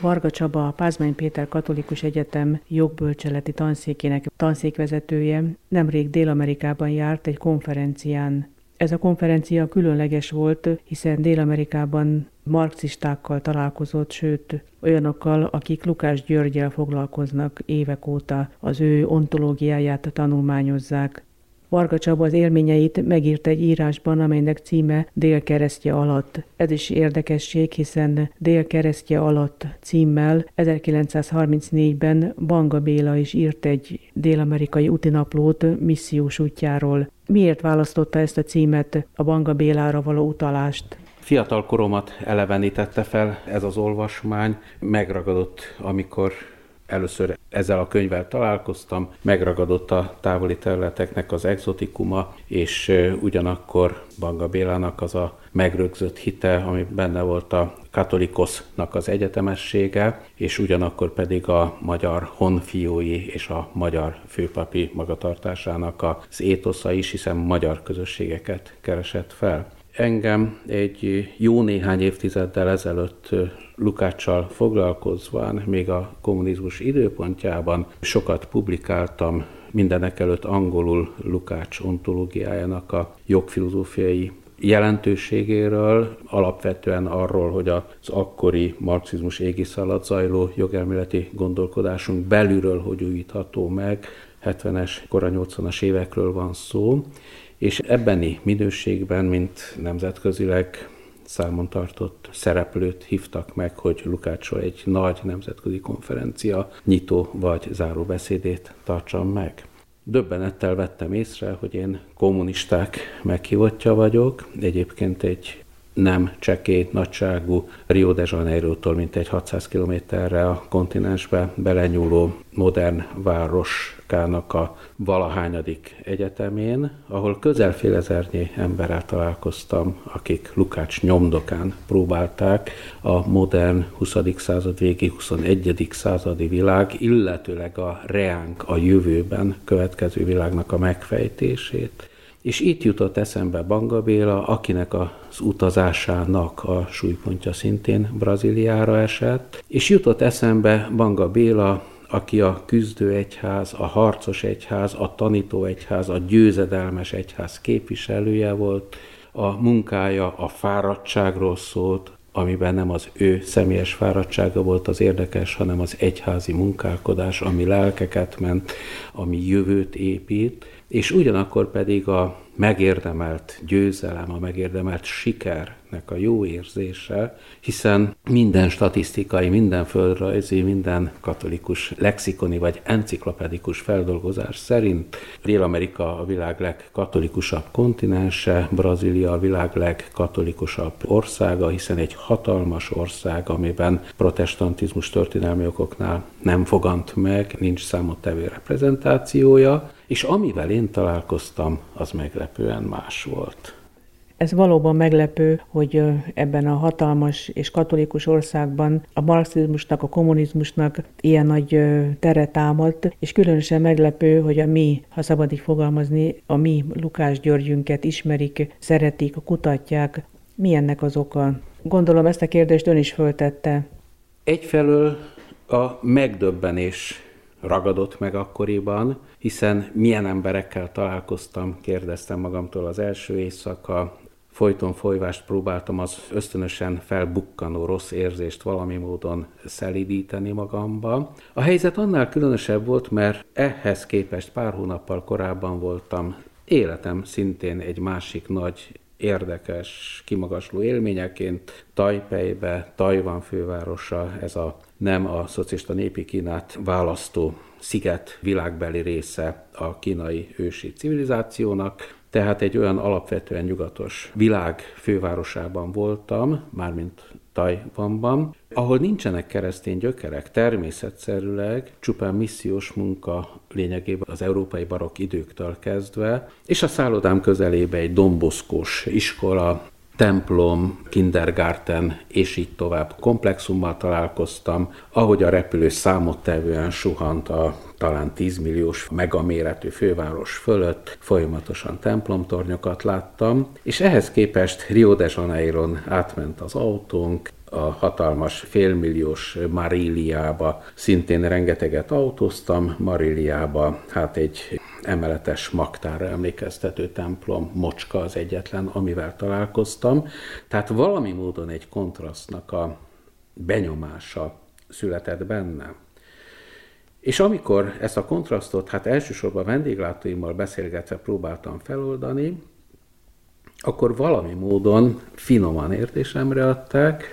Varga Csaba, a Pázmány Péter Katolikus Egyetem jogbölcseleti tanszékének tanszékvezetője nemrég Dél-Amerikában járt egy konferencián. Ez a konferencia különleges volt, hiszen Dél-Amerikában marxistákkal találkozott, sőt olyanokkal, akik Lukás Györgyel foglalkoznak évek óta, az ő ontológiáját tanulmányozzák. Varga Csaba az élményeit megírt egy írásban, amelynek címe Délkeresztje alatt. Ez is érdekesség, hiszen Délkeresztje alatt címmel 1934-ben Banga Béla is írt egy dél-amerikai utinaplót missziós útjáról. Miért választotta ezt a címet, a Banga Bélára való utalást? Fiatal koromat elevenítette fel ez az olvasmány, megragadott, amikor először ezzel a könyvvel találkoztam, megragadott a távoli területeknek az exotikuma, és ugyanakkor Banga Bélának az a megrögzött hite, ami benne volt a katolikosznak az egyetemessége, és ugyanakkor pedig a magyar honfiói és a magyar főpapi magatartásának az étosza is, hiszen magyar közösségeket keresett fel. Engem egy jó néhány évtizeddel ezelőtt Lukáccsal foglalkozván, még a kommunizmus időpontjában sokat publikáltam mindenek előtt angolul Lukács ontológiájának a jogfilozófiai jelentőségéről, alapvetően arról, hogy az akkori marxizmus égisz alatt zajló jogelméleti gondolkodásunk belülről hogy újítható meg, 70-es, kora 80-as évekről van szó, és ebbeni minőségben, mint nemzetközileg számon tartott szereplőt hívtak meg, hogy Lukácsról egy nagy nemzetközi konferencia nyitó vagy záró beszédét tartsam meg. Döbbenettel vettem észre, hogy én kommunisták meghívottja vagyok, egyébként egy nem csekély nagyságú Rio de Janeiro-tól mintegy 600 kilométerre a kontinensbe belenyúló modern városkának a valahányadik egyetemén, ahol közel fél ezernyi emberrel találkoztam, akik Lukács nyomdokán próbálták a modern 20. század végi, 21. századi világ, illetőleg a reánk a jövőben következő világnak a megfejtését. És itt jutott eszembe Banga Béla, akinek az utazásának a súlypontja szintén Brazíliára esett, és jutott eszembe Banga Béla, aki a küzdő egyház, a harcos egyház, a tanító egyház, a győzedelmes egyház képviselője volt, a munkája a fáradtságról szólt, amiben nem az ő személyes fáradtsága volt az érdekes, hanem az egyházi munkálkodás, ami lelkeket ment, ami jövőt épít, és ugyanakkor pedig a megérdemelt győzelem, a megérdemelt sikernek a jó érzése, hiszen minden statisztikai, minden földrajzi, minden katolikus lexikoni vagy enciklopedikus feldolgozás szerint Dél-Amerika a világ legkatolikusabb kontinense, Brazília a világ legkatolikusabb országa, hiszen egy hatalmas ország, amiben protestantizmus történelmi okoknál nem fogant meg, nincs számottevő reprezentációja, és amivel én találkoztam, az meglepően más volt. Ez valóban meglepő, hogy ebben a hatalmas és katolikus országban a marxizmusnak, a kommunizmusnak ilyen nagy tere támadt, és különösen meglepő, hogy a mi, ha szabad így fogalmazni, a mi Lukás Györgyünket ismerik, szeretik, kutatják. Mi ennek az oka? Gondolom ezt a kérdést ön is föltette. Egyfelől a megdöbbenés ragadott meg akkoriban, hiszen milyen emberekkel találkoztam, kérdeztem magamtól az első éjszaka, folyton folyvást próbáltam az ösztönösen felbukkanó rossz érzést valami módon szelidíteni magamba. A helyzet annál különösebb volt, mert ehhez képest pár hónappal korábban voltam életem szintén egy másik nagy érdekes, kimagasló élményeként Tajpejbe, Tajvan fővárosa, ez a nem a szocialista népi Kínát választó sziget világbeli része a kínai ősi civilizációnak, tehát egy olyan alapvetően nyugatos világ fővárosában voltam, mármint Tajvanban, ahol nincsenek keresztény gyökerek, természetszerűleg csupán missziós munka lényegében az európai barokk időktől kezdve, és a szállodám közelébe egy domboszkos iskola, templom, kindergarten és így tovább. Komplexummal találkoztam, ahogy a repülő számottevően suhant a talán 10 milliós megaméretű főváros fölött, folyamatosan templomtornyokat láttam, és ehhez képest Rio de Janeiron átment az autónk, a hatalmas félmilliós Maríliába szintén rengeteget autóztam, Maríliába hát egy emeletes magtára emlékeztető templom, mocska az egyetlen, amivel találkoztam. Tehát valami módon egy kontrasztnak a benyomása született bennem. És amikor ezt a kontrasztot, hát elsősorban vendéglátóimmal beszélgetve próbáltam feloldani, akkor valami módon finoman értésemre adták,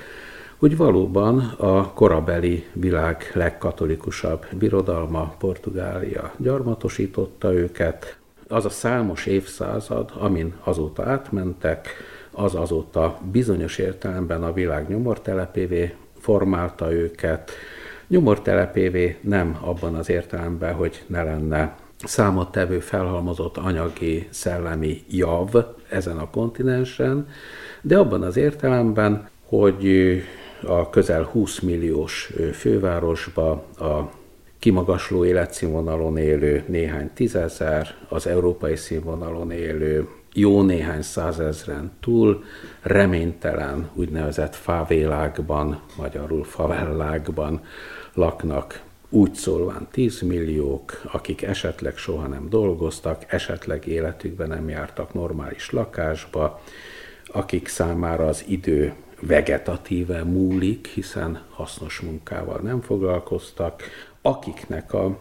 hogy valóban a korabeli világ legkatolikusabb birodalma, Portugália gyarmatosította őket. Az a számos évszázad, amin azóta átmentek, az azóta bizonyos értelemben a világ nyomortelepévé formálta őket. Nyomortelepévé nem abban az értelemben, hogy ne lenne számottevő felhalmozott anyagi, szellemi jav ezen a kontinensen, de abban az értelemben, hogy a közel 20 milliós fővárosba a kimagasló életszínvonalon élő néhány tízezer, az európai színvonalon élő jó néhány százezren túl reménytelen úgynevezett favélákban, magyarul favellákban laknak. Úgy szólván 10 milliók, akik esetleg soha nem dolgoztak, esetleg életükben nem jártak normális lakásba, akik számára az idő vegetatíve múlik, hiszen hasznos munkával nem foglalkoztak, akiknek a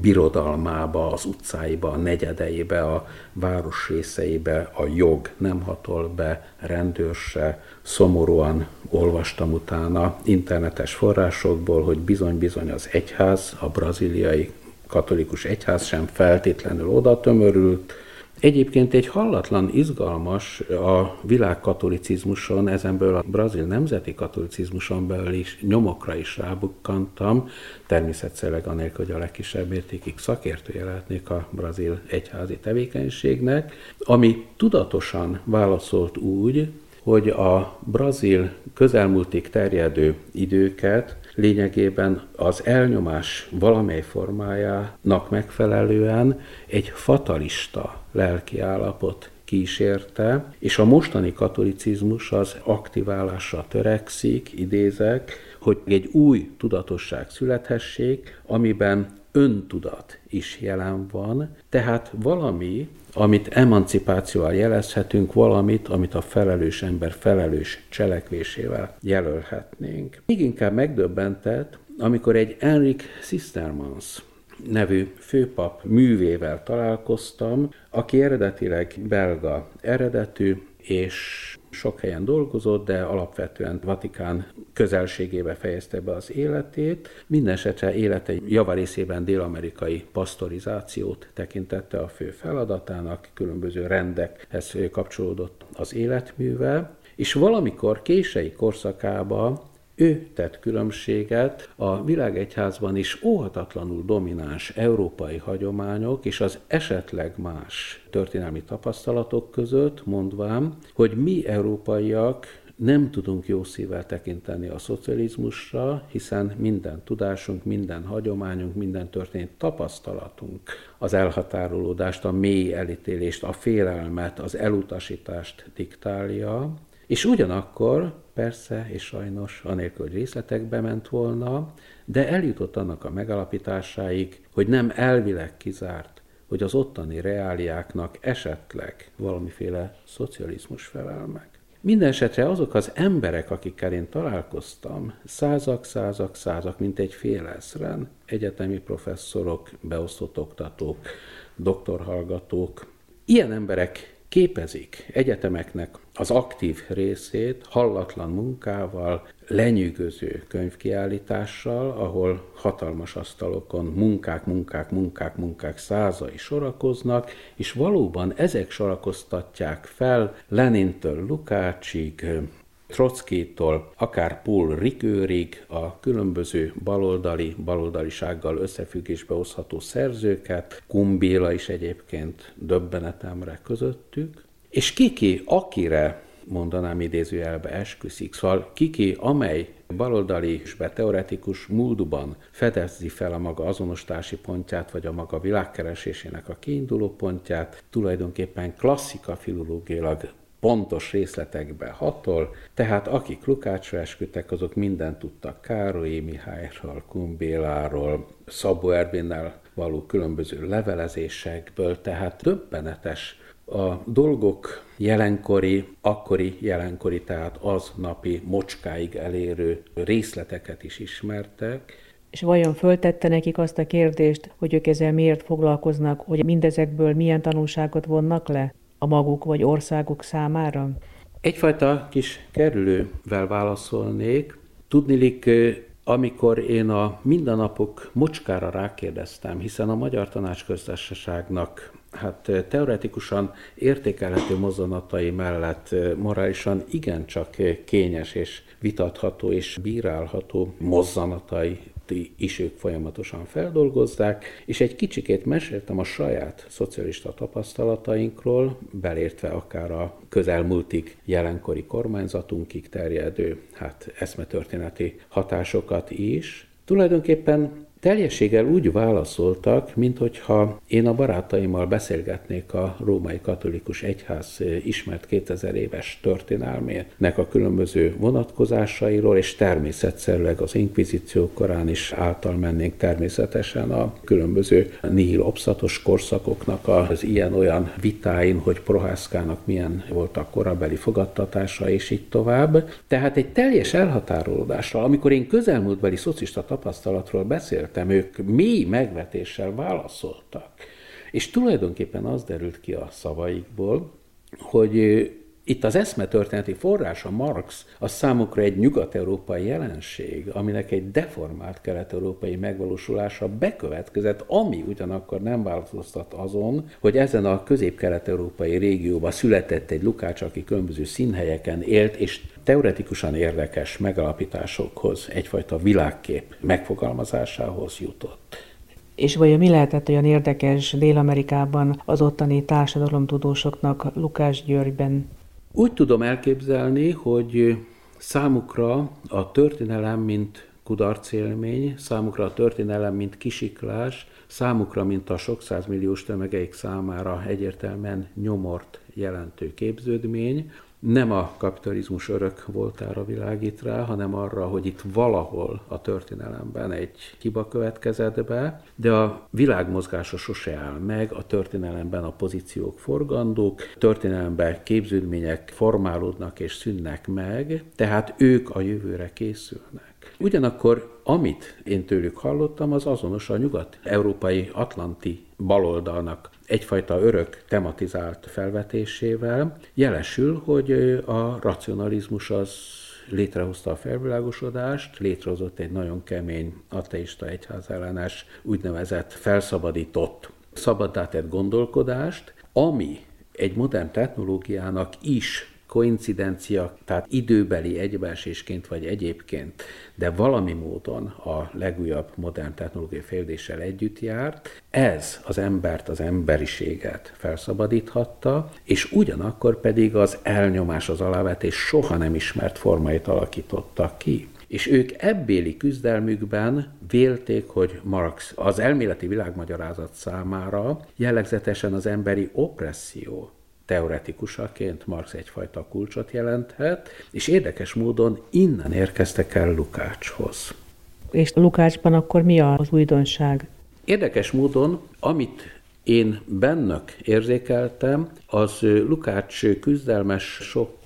birodalmába, az utcáiba, a negyedeibe, a város részeibe a jog nem hatol be, rendőrse. Szomorúan olvastam utána internetes forrásokból, hogy bizony-bizony az egyház, a braziliai katolikus egyház sem feltétlenül oda tömörült, Egyébként egy hallatlan izgalmas a világkatolicizmuson, ezenből a brazil nemzeti katolicizmuson belül is nyomokra is rábukkantam, természetszerűleg anélkül, hogy a legkisebb értékig szakértője lehetnék a brazil egyházi tevékenységnek, ami tudatosan válaszolt úgy, hogy a brazil közelmúltig terjedő időket lényegében az elnyomás valamely formájának megfelelően egy fatalista lelkiállapot kísérte, és a mostani katolicizmus az aktiválásra törekszik, idézek, hogy egy új tudatosság születhessék, amiben öntudat is jelen van, tehát valami, amit emancipációval jelezhetünk, valamit, amit a felelős ember felelős cselekvésével jelölhetnénk. Még inkább megdöbbentett, amikor egy Enrik Sistermans nevű főpap művével találkoztam, aki eredetileg belga eredetű, és sok helyen dolgozott, de alapvetően Vatikán közelségébe fejezte be az életét. Mindenesetre élete javarészében dél-amerikai pasztorizációt tekintette a fő feladatának, különböző rendekhez kapcsolódott az életműve, és valamikor kései korszakában ő tett különbséget. A világegyházban is óhatatlanul domináns európai hagyományok és az esetleg más történelmi tapasztalatok között, mondvám, hogy mi európaiak nem tudunk jó szívvel tekinteni a szocializmusra, hiszen minden tudásunk, minden hagyományunk, minden történt tapasztalatunk. Az elhatárolódást, a mély elítélést, a félelmet, az elutasítást diktálja, és ugyanakkor persze, és sajnos, anélkül, hogy részletekbe ment volna, de eljutott annak a megalapításáig, hogy nem elvileg kizárt, hogy az ottani reáliáknak esetleg valamiféle szocializmus felel meg. Minden azok az emberek, akikkel én találkoztam, százak, százak, százak, mint egy fél eszren, egyetemi professzorok, beosztott oktatók, doktorhallgatók, ilyen emberek képezik egyetemeknek az aktív részét hallatlan munkával, lenyűgöző könyvkiállítással, ahol hatalmas asztalokon munkák, munkák, munkák, munkák százai sorakoznak, és valóban ezek sorakoztatják fel Lenintől Lukácsig, Trockitól, akár Paul Rikőrig a különböző baloldali, baloldalisággal összefüggésbe hozható szerzőket, Kumbéla is egyébként döbbenetemre közöttük, és kiki, akire mondanám idézőjelbe esküszik, szóval kiki, amely baloldali és teoretikus múlduban fedezi fel a maga azonosítási pontját, vagy a maga világkeresésének a kiinduló pontját, tulajdonképpen klasszika filológiailag pontos részletekbe hatol, tehát akik Lukácsra esküdtek, azok mindent tudtak Károlyi Mihályról, Kumbéláról, Szabó Erbinnel való különböző levelezésekből, tehát döbbenetes a dolgok jelenkori, akkori jelenkori, tehát az napi mocskáig elérő részleteket is ismertek, és vajon föltette nekik azt a kérdést, hogy ők ezzel miért foglalkoznak, hogy mindezekből milyen tanulságot vonnak le a maguk vagy országuk számára? Egyfajta kis kerülővel válaszolnék. Tudnilik, amikor én a mindennapok mocskára rákérdeztem, hiszen a Magyar Tanácsköztársaságnak hát teoretikusan értékelhető mozzanatai mellett morálisan igencsak kényes és vitatható és bírálható mozzanatai is ők folyamatosan feldolgozzák, és egy kicsikét meséltem a saját szocialista tapasztalatainkról, belértve akár a közelmúltig jelenkori kormányzatunkig terjedő hát eszmetörténeti hatásokat is. Tulajdonképpen teljességgel úgy válaszoltak, minthogyha én a barátaimmal beszélgetnék a római katolikus egyház ismert 2000 éves történelmének a különböző vonatkozásairól, és természetszerűleg az inkvizíció korán is által mennénk természetesen a különböző nihil obszatos korszakoknak az ilyen-olyan vitáin, hogy Prohászkának milyen volt a korabeli fogadtatása, és így tovább. Tehát egy teljes elhatárolódással, amikor én közelmúltbeli szocista tapasztalatról beszéltem, beszéltem, ők mély megvetéssel válaszoltak. És tulajdonképpen az derült ki a szavaikból, hogy itt az eszmetörténeti forrása Marx az számukra egy nyugat-európai jelenség, aminek egy deformált kelet-európai megvalósulása bekövetkezett, ami ugyanakkor nem változtat azon, hogy ezen a közép-kelet-európai régióban született egy Lukács, aki különböző színhelyeken élt, és teoretikusan érdekes megalapításokhoz, egyfajta világkép megfogalmazásához jutott. És vajon mi lehetett olyan érdekes Dél-Amerikában az ottani társadalomtudósoknak Lukás Györgyben? Úgy tudom elképzelni, hogy számukra a történelem, mint kudarcélmény, számukra a történelem, mint kisiklás, számukra, mint a sok százmilliós tömegeik számára egyértelműen nyomort jelentő képződmény, nem a kapitalizmus örök voltára világít rá, hanem arra, hogy itt valahol a történelemben egy hiba következett be, de a világmozgása sose áll meg, a történelemben a pozíciók forgandók, történelemben képződmények formálódnak és szűnnek meg, tehát ők a jövőre készülnek. Ugyanakkor, amit én tőlük hallottam, az azonos a nyugat-európai atlanti baloldalnak egyfajta örök tematizált felvetésével jelesül, hogy a racionalizmus az létrehozta a felvilágosodást, létrehozott egy nagyon kemény ateista egyházellenes úgynevezett felszabadított, szabaddá tett gondolkodást, ami egy modern technológiának is koincidencia, tehát időbeli egybeesésként vagy egyébként, de valami módon a legújabb modern technológiai fejlődéssel együtt járt, ez az embert, az emberiséget felszabadíthatta, és ugyanakkor pedig az elnyomás, az alávetés soha nem ismert formáit alakította ki. És ők ebbéli küzdelmükben vélték, hogy Marx az elméleti világmagyarázat számára jellegzetesen az emberi opresszió teoretikusaként Marx egyfajta kulcsot jelenthet, és érdekes módon innen érkeztek el Lukácshoz. És Lukácsban akkor mi az újdonság? Érdekes módon, amit én bennök érzékeltem, az Lukács küzdelmes sok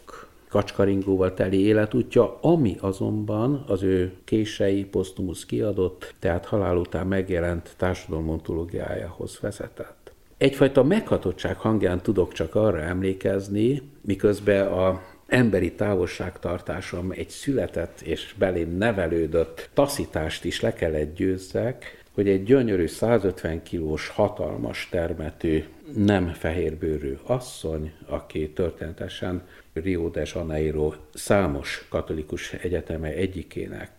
kacskaringóval teli életútja, ami azonban az ő kései posztumusz kiadott, tehát halál után megjelent társadalmontológiájához vezetett. Egyfajta meghatottság hangján tudok csak arra emlékezni, miközben a emberi távolságtartásom egy született és belém nevelődött taszítást is le kellett győzzek, hogy egy gyönyörű 150 kilós, hatalmas termetű, nem fehérbőrű asszony, aki történetesen Rio de Janeiro számos katolikus egyeteme egyikének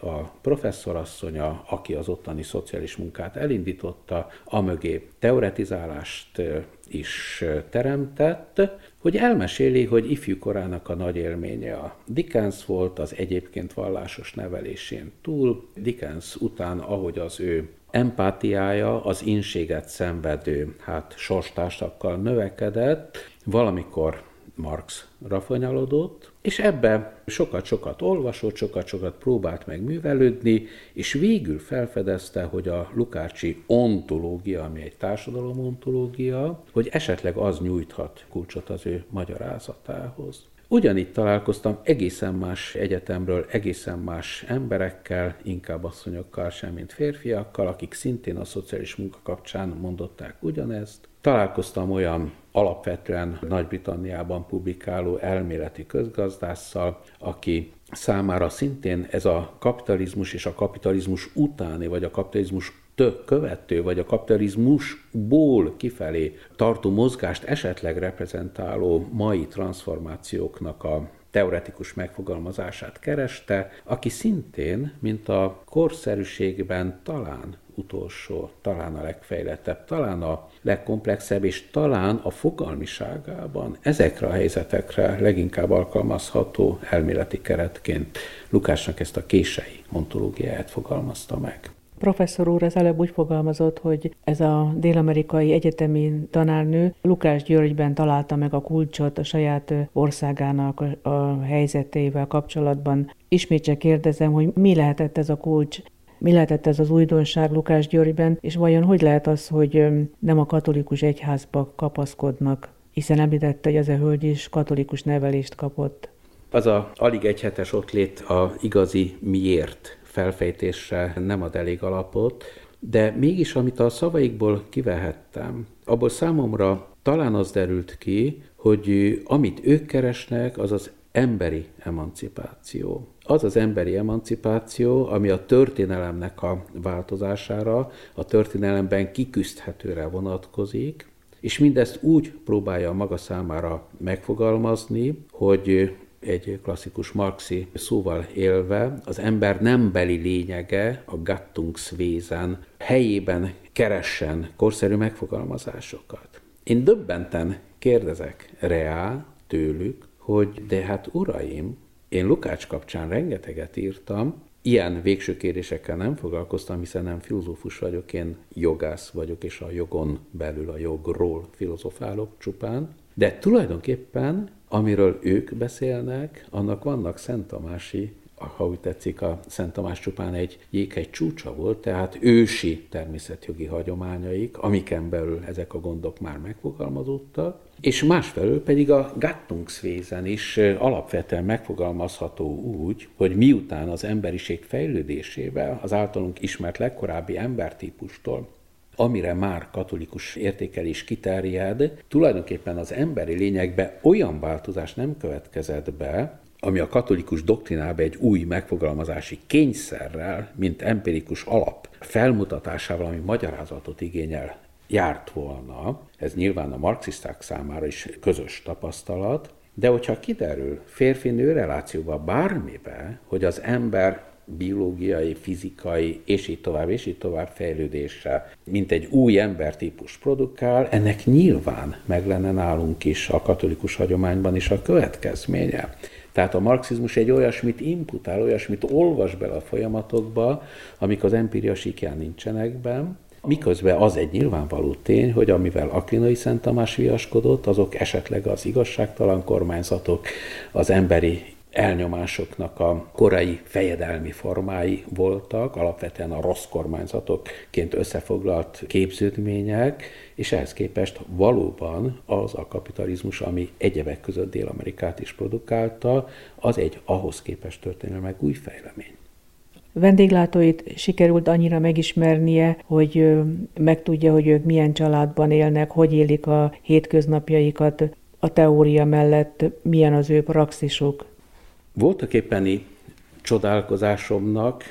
a professzorasszonya, aki az ottani szociális munkát elindította, amögé teoretizálást is teremtett, hogy elmeséli, hogy ifjú korának a nagy élménye a Dickens volt, az egyébként vallásos nevelésén túl. Dickens után, ahogy az ő empátiája az inséget szenvedő, hát sorstársakkal növekedett, valamikor Marxra fanyalodott, és ebbe sokat-sokat olvasott, sokat-sokat próbált meg művelődni, és végül felfedezte, hogy a Lukácsi ontológia, ami egy társadalom ontológia, hogy esetleg az nyújthat kulcsot az ő magyarázatához. Ugyanígy találkoztam egészen más egyetemről, egészen más emberekkel, inkább asszonyokkal sem, mint férfiakkal, akik szintén a szociális munka kapcsán mondották ugyanezt. Találkoztam olyan alapvetően Nagy-Britanniában publikáló elméleti közgazdásszal, aki számára szintén ez a kapitalizmus és a kapitalizmus utáni, vagy a kapitalizmus tök követő, vagy a kapitalizmusból kifelé tartó mozgást esetleg reprezentáló mai transformációknak a teoretikus megfogalmazását kereste, aki szintén, mint a korszerűségben talán utolsó, talán a legfejlettebb, talán a legkomplexebb, és talán a fogalmiságában ezekre a helyzetekre leginkább alkalmazható elméleti keretként Lukásnak ezt a kései ontológiáját fogalmazta meg. Professzor úr az előbb úgy fogalmazott, hogy ez a dél-amerikai egyetemi tanárnő Lukás Györgyben találta meg a kulcsot a saját országának a helyzetével kapcsolatban. Ismét csak kérdezem, hogy mi lehetett ez a kulcs? Mi lehetett ez az újdonság Lukás Györgyben, és vajon hogy lehet az, hogy nem a katolikus egyházba kapaszkodnak, hiszen említette, hogy ez a hölgy is katolikus nevelést kapott. Az a alig egyhetes ott lét a igazi miért felfejtésre nem ad elég alapot, de mégis, amit a szavaikból kivehettem, abból számomra talán az derült ki, hogy amit ők keresnek, az az emberi emancipáció. Az az emberi emancipáció, ami a történelemnek a változására, a történelemben kiküzdhetőre vonatkozik, és mindezt úgy próbálja maga számára megfogalmazni, hogy egy klasszikus marxi szóval élve, az ember nem beli lényege, a Gattungswesen helyében keressen korszerű megfogalmazásokat. Én döbbenten kérdezek reá tőlük, hogy de hát uraim, én Lukács kapcsán rengeteget írtam, ilyen végső kérésekkel nem foglalkoztam, hiszen nem filozófus vagyok, én jogász vagyok, és a jogon belül a jogról filozofálok csupán. De tulajdonképpen Amiről ők beszélnek, annak vannak Szent Tamási ha úgy tetszik, a Szent Tamás csupán egy jéghegy csúcsa volt, tehát ősi természetjogi hagyományaik, amiken belül ezek a gondok már megfogalmazódtak, és másfelől pedig a Gattungswesen is alapvetően megfogalmazható úgy, hogy miután az emberiség fejlődésével az általunk ismert legkorábbi embertípustól amire már katolikus értékelés kiterjed, tulajdonképpen az emberi lényegbe olyan változás nem következett be, ami a katolikus doktrinában egy új megfogalmazási kényszerrel, mint empirikus alap felmutatásával, ami magyarázatot igényel, járt volna. Ez nyilván a marxisták számára is közös tapasztalat, de hogyha kiderül férfi-nő relációba bármibe, hogy az ember biológiai, fizikai, és így tovább, és így tovább fejlődése, mint egy új embertípus produkál, ennek nyilván meg lenne nálunk is a katolikus hagyományban is a következménye. Tehát a marxizmus egy olyasmit imputál, olyasmit olvas bele a folyamatokba, amik az empiria sikján nincsenek benne, miközben az egy nyilvánvaló tény, hogy amivel Akvinai Szent Tamás viaskodott, azok esetleg az igazságtalan kormányzatok, az emberi elnyomásoknak a korai fejedelmi formái voltak, alapvetően a rossz kormányzatokként összefoglalt képződmények, és ehhez képest valóban az a kapitalizmus, ami egyebek között Dél-Amerikát is produkálta, az egy ahhoz képest történelmek új fejlemény. Vendéglátóit sikerült annyira megismernie, hogy megtudja, hogy ők milyen családban élnek, hogy élik a hétköznapjaikat, a teória mellett milyen az ő praxisuk. Voltak éppeni csodálkozásomnak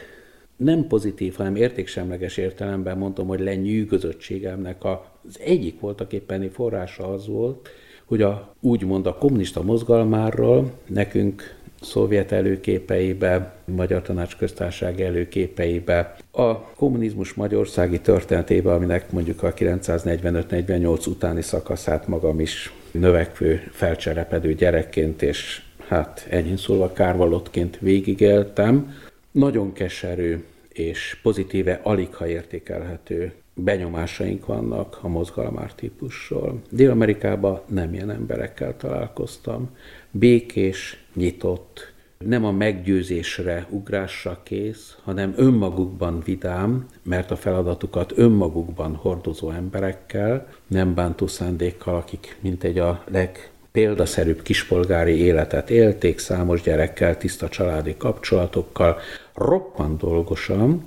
nem pozitív, hanem értéksemleges értelemben mondom, hogy lenyűgözöttségemnek az egyik voltak éppeni forrása az volt, hogy a, úgymond a kommunista mozgalmáról nekünk szovjet előképeibe, Magyar Tanácsköztársaság előképeibe, a kommunizmus magyarországi történetébe, aminek mondjuk a 945-48 utáni szakaszát magam is növekvő, felcserepedő gyerekként és hát enyhén szólva kárvalottként végigéltem. Nagyon keserű és pozitíve alig ha értékelhető benyomásaink vannak a mozgalmár típusról. Dél-Amerikában nem ilyen emberekkel találkoztam. Békés, nyitott, nem a meggyőzésre, ugrásra kész, hanem önmagukban vidám, mert a feladatukat önmagukban hordozó emberekkel, nem bántó szándékkal, akik mint egy a leg példaszerűbb kispolgári életet élték, számos gyerekkel, tiszta családi kapcsolatokkal, roppant dolgosan,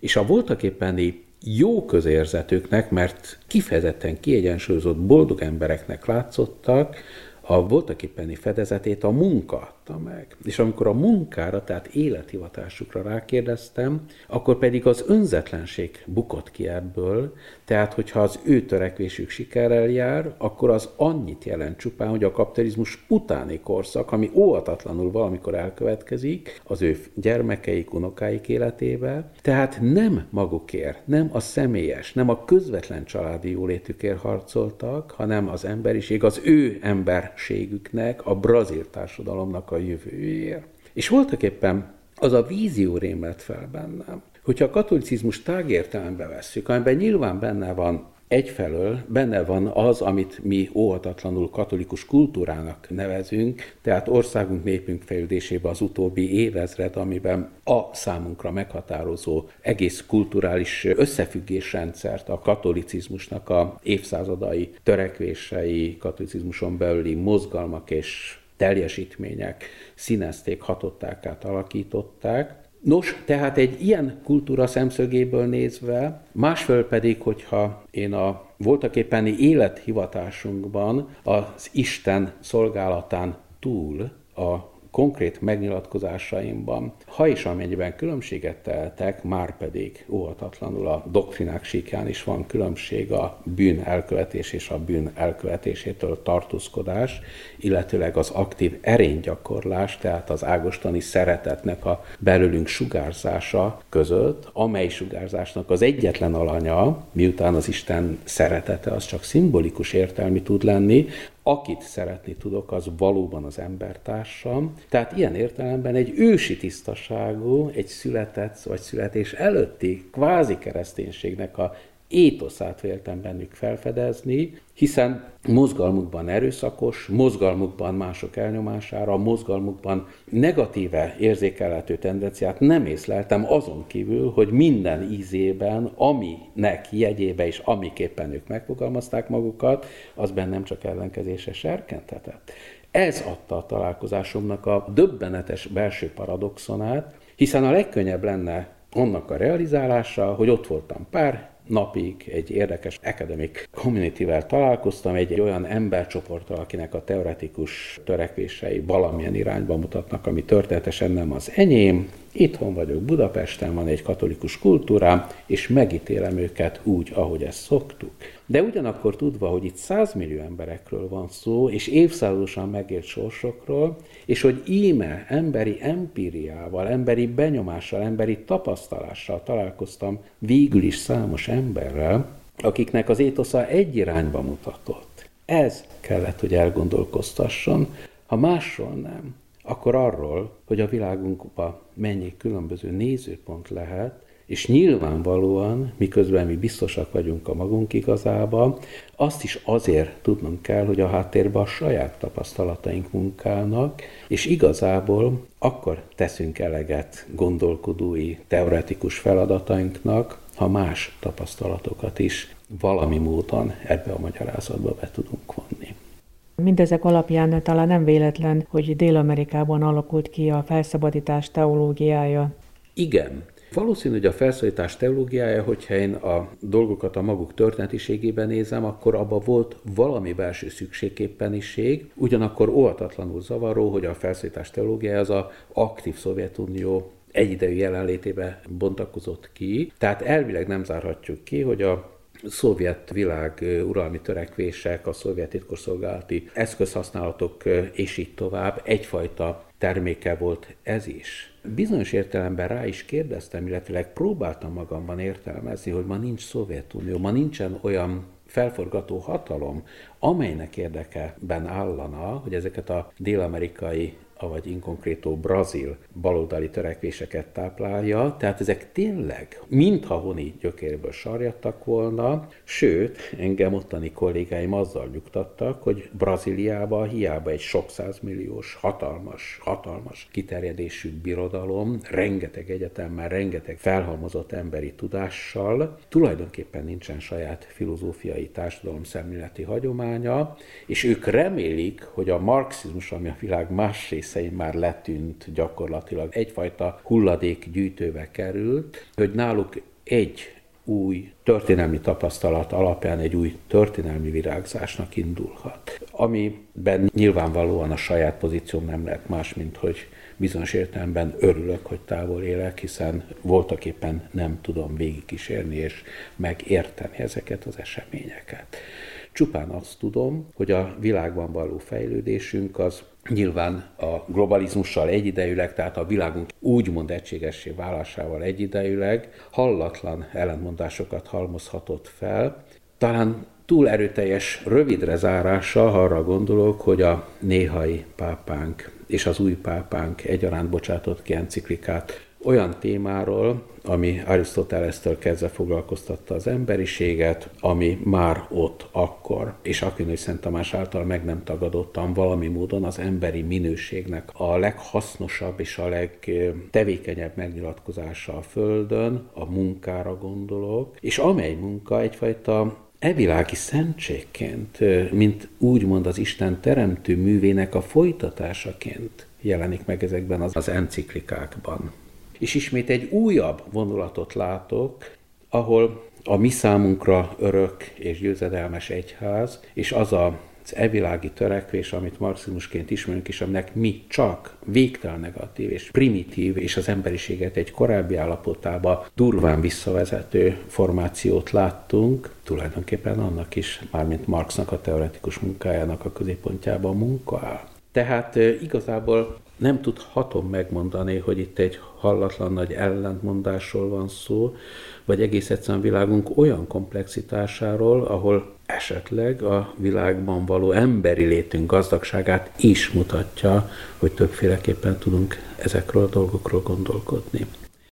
és a voltak éppeni jó közérzetüknek, mert kifejezetten kiegyensúlyozott, boldog embereknek látszottak, a voltak éppeni fedezetét a munka adta meg. És amikor a munkára, tehát élethivatásukra rákérdeztem, akkor pedig az önzetlenség bukott ki ebből, tehát hogyha az ő törekvésük sikerrel jár, akkor az annyit jelent csupán, hogy a kapitalizmus utáni korszak, ami óhatatlanul valamikor elkövetkezik, az ő gyermekeik, unokáik életébe, tehát nem magukért, nem a személyes, nem a közvetlen családi jólétükért harcoltak, hanem az emberiség, az ő emberségüknek, a brazil társadalomnak a a jövőjéért. És voltak éppen az a vízió rémelt fel bennem, hogyha a katolicizmus tágértelembe vesszük, amiben nyilván benne van Egyfelől benne van az, amit mi óhatatlanul katolikus kultúrának nevezünk, tehát országunk népünk fejlődésében az utóbbi évezred, amiben a számunkra meghatározó egész kulturális összefüggésrendszert, a katolicizmusnak a évszázadai törekvései, katolicizmuson belüli mozgalmak és teljesítmények színezték, hatották át, alakították. Nos, tehát egy ilyen kultúra szemszögéből nézve, másföl pedig, hogyha én a voltak éppeni élethivatásunkban az Isten szolgálatán túl a konkrét megnyilatkozásaimban, ha is amennyiben különbséget teltek, már pedig óhatatlanul a doktrinák síkján is van különbség a bűn elkövetés és a bűn elkövetésétől tartózkodás, illetőleg az aktív erénygyakorlás, tehát az ágostani szeretetnek a belőlünk sugárzása között, amely sugárzásnak az egyetlen alanya, miután az Isten szeretete az csak szimbolikus értelmi tud lenni, akit szeretni tudok, az valóban az embertársam. Tehát ilyen értelemben egy ősi tisztaságú, egy született vagy születés előtti kvázi kereszténységnek a étoszát véltem bennük felfedezni, hiszen mozgalmukban erőszakos, mozgalmukban mások elnyomására, mozgalmukban negatíve érzékelhető tendenciát nem észleltem azon kívül, hogy minden ízében, aminek jegyébe és amiképpen ők megfogalmazták magukat, az bennem csak ellenkezése serkentetett. Ez adta a találkozásomnak a döbbenetes belső paradoxonát, hiszen a legkönnyebb lenne annak a realizálása, hogy ott voltam pár napig egy érdekes academic community-vel találkoztam, egy olyan embercsoporttal, akinek a teoretikus törekvései valamilyen irányba mutatnak, ami történetesen nem az enyém, Itthon vagyok Budapesten, van egy katolikus kultúrám, és megítélem őket úgy, ahogy ezt szoktuk. De ugyanakkor tudva, hogy itt százmillió emberekről van szó, és évszázadosan megélt sorsokról, és hogy íme emberi empíriával, emberi benyomással, emberi tapasztalással találkoztam végül is számos emberrel, akiknek az étosza egy irányba mutatott. Ez kellett, hogy elgondolkoztasson, ha másról nem, akkor arról, hogy a világunkban mennyi különböző nézőpont lehet, és nyilvánvalóan, miközben mi biztosak vagyunk a magunk igazába, azt is azért tudnunk kell, hogy a háttérben a saját tapasztalataink munkálnak, és igazából akkor teszünk eleget gondolkodói, teoretikus feladatainknak, ha más tapasztalatokat is valami módon ebbe a magyarázatba be tudunk. Mindezek alapján talán nem véletlen, hogy Dél-Amerikában alakult ki a felszabadítás teológiája. Igen, Valószínű, hogy a felszólítás teológiája, hogyha én a dolgokat a maguk történetiségében nézem, akkor abba volt valami belső szükségképpeniség, ugyanakkor óhatatlanul zavaró, hogy a felszólítás teológiája az a aktív Szovjetunió egyidejű jelenlétébe bontakozott ki. Tehát elvileg nem zárhatjuk ki, hogy a szovjet világ uralmi törekvések, a szovjet titkosszolgálati eszközhasználatok és így tovább egyfajta terméke volt ez is. Bizonyos értelemben rá is kérdeztem, illetve próbáltam magamban értelmezni, hogy ma nincs Szovjetunió, ma nincsen olyan felforgató hatalom, amelynek érdekeben állana, hogy ezeket a dél-amerikai avagy inkonkrétó brazil baloldali törekvéseket táplálja, tehát ezek tényleg mintha honi gyökérből sarjadtak volna, sőt, engem ottani kollégáim azzal nyugtattak, hogy Brazíliában hiába egy sok százmilliós, hatalmas, hatalmas kiterjedésű birodalom, rengeteg egyetemmel, rengeteg felhalmozott emberi tudással, tulajdonképpen nincsen saját filozófiai társadalom szemléleti hagyománya, és ők remélik, hogy a marxizmus, ami a világ más részein már letűnt gyakorlatilag, egyfajta hulladék gyűjtőbe került, hogy náluk egy új történelmi tapasztalat alapján egy új történelmi virágzásnak indulhat. Amiben nyilvánvalóan a saját pozícióm nem lehet más, mint hogy bizonyos értelemben örülök, hogy távol élek, hiszen voltak éppen nem tudom végigkísérni és megérteni ezeket az eseményeket. Csupán azt tudom, hogy a világban való fejlődésünk az nyilván a globalizmussal egyidejűleg, tehát a világunk úgymond egységessé válásával egyidejűleg hallatlan ellentmondásokat halmozhatott fel. Talán túl erőteljes rövidre zárása arra gondolok, hogy a néhai pápánk és az új pápánk egyaránt bocsátott ki enciklikát olyan témáról, ami Arisztotelesztől kezdve foglalkoztatta az emberiséget, ami már ott akkor, és Aquinas Szent Tamás által meg nem tagadottan valami módon az emberi minőségnek a leghasznosabb és a legtevékenyebb megnyilatkozása a Földön, a munkára gondolok, és amely munka egyfajta evilági szentségként, mint úgymond az Isten teremtő művének a folytatásaként jelenik meg ezekben az, az enciklikákban. És ismét egy újabb vonulatot látok, ahol a mi számunkra örök és győzedelmes egyház, és az a az evilági törekvés, amit marxizmusként ismerünk, és aminek mi csak végtelen negatív és primitív, és az emberiséget egy korábbi állapotába durván visszavezető formációt láttunk, tulajdonképpen annak is, mármint Marxnak a teoretikus munkájának a középpontjában a munka áll. Tehát igazából nem tudhatom megmondani, hogy itt egy hallatlan nagy ellentmondásról van szó, vagy egész egyszerűen világunk olyan komplexitásáról, ahol esetleg a világban való emberi létünk gazdagságát is mutatja, hogy többféleképpen tudunk ezekről a dolgokról gondolkodni.